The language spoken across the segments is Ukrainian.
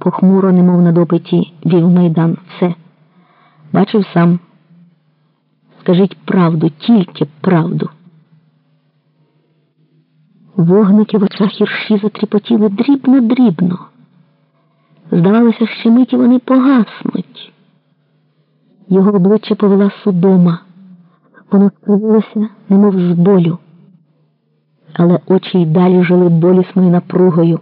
похмуро, немов на допиті, вів майдан. Все. Бачив сам. Скажіть правду, тільки правду. Вогники в очах Ірші затріпотіли дрібно-дрібно. Здавалося, що миті вони погаснуть. Його обличчя повела судома. Воно скривилося, немов з болю. Але очі й далі жили болісною напругою.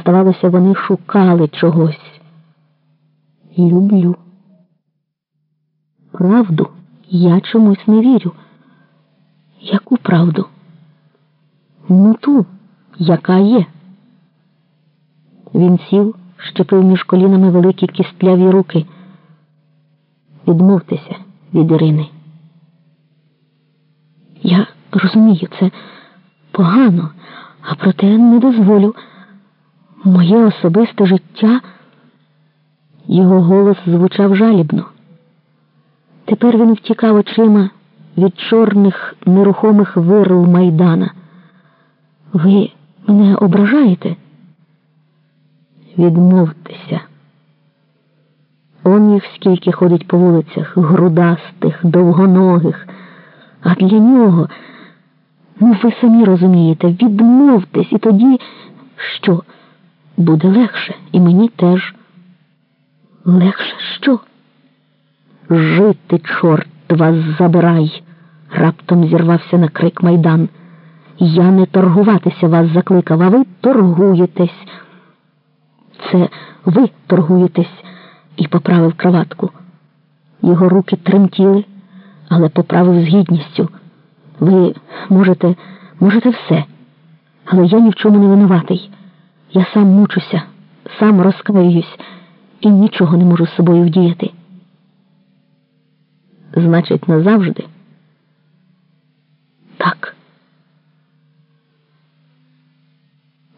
Здавалося, вони шукали чогось. Люблю. Правду я чомусь не вірю. Яку правду? Ну ту, яка є. Він сів, щепив між колінами великі кістляві руки. Відмовтеся від Ірини. Я розумію, це погано, а проте не дозволю. Моє особисте життя. Його голос звучав жалібно. Тепер він втікав очима від чорних нерухомих вирл майдана. Ви мене ображаєте? Відмовтеся. Он їх скільки ходить по вулицях, грудастих, довгоногих. А для нього, ну ви самі розумієте, відмовтесь і тоді що? Буде легше, і мені теж. Легше що? Жити, чорт вас забирай, раптом зірвався на крик майдан. Я не торгуватися вас закликав, а ви торгуєтесь. Це ви торгуєтесь і поправив кроватку. Його руки тремтіли, але поправив з гідністю. Ви можете, можете все, але я ні в чому не винуватий. Я сам мучуся, сам розкаююсь і нічого не можу з собою вдіяти. Значить, назавжди? Так.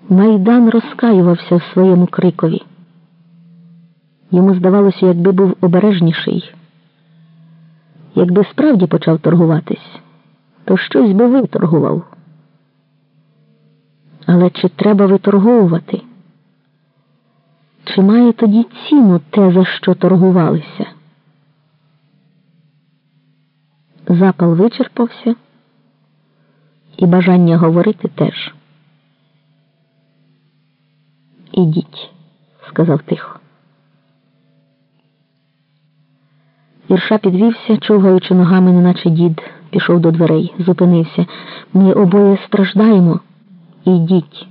Майдан розкаювався в своєму крикові. Йому здавалося, якби був обережніший. Якби справді почав торгуватись, то щось би виторгував. Але чи треба виторговувати? Чи має тоді ціну те, за що торгувалися? Запал вичерпався, і бажання говорити теж. Ідіть, сказав тихо. Ірша підвівся, човгаючи ногами, неначе дід, пішов до дверей, зупинився. Ми обоє страждаємо. Ідіть.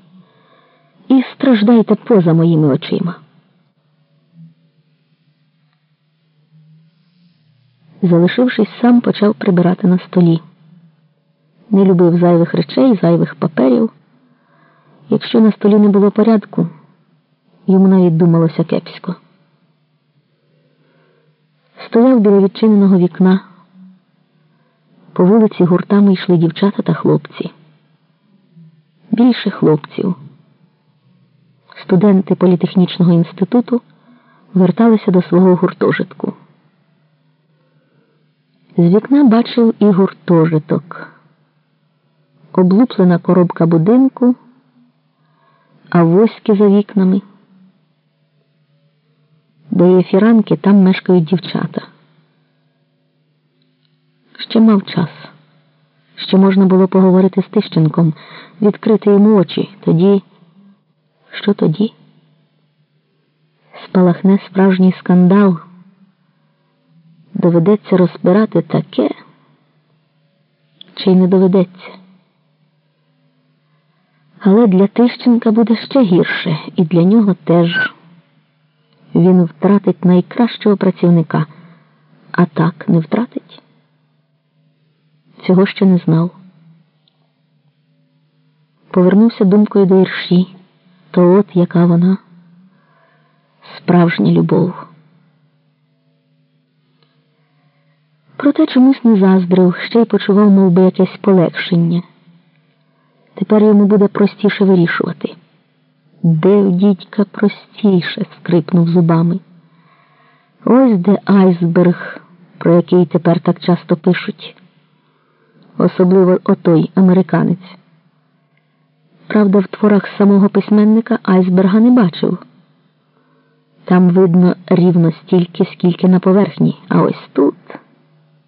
І страждайте поза моїми очима. Залишившись сам, почав прибирати на столі. Не любив зайвих речей, зайвих паперів. Якщо на столі не було порядку, йому навіть думалося кепсько. Стояв біля відчиненого вікна. По вулиці гуртами йшли дівчата та хлопці. Більше хлопців. Студенти політехнічного інституту верталися до свого гуртожитку. З вікна бачив і гуртожиток, облуплена коробка будинку, а воськи за вікнами. Де є там мешкають дівчата. Ще мав час. Ще можна було поговорити з Тищенком, відкрити йому очі. Тоді, що тоді? Спалахне справжній скандал. Доведеться розбирати таке, чи й не доведеться. Але для Тищенка буде ще гірше, і для нього теж. Він втратить найкращого працівника, а так не втратить. Цього ще не знав. Повернувся думкою до ірші, то от яка вона справжня любов. Проте чомусь не заздрив, ще й почував мов би, якесь полегшення. Тепер йому буде простіше вирішувати. Де в дідька простіше? скрипнув зубами. Ось де айсберг, про який тепер так часто пишуть. Особливо отой американець. Правда, в творах самого письменника айсберга не бачив. Там видно рівно стільки, скільки на поверхні, а ось тут.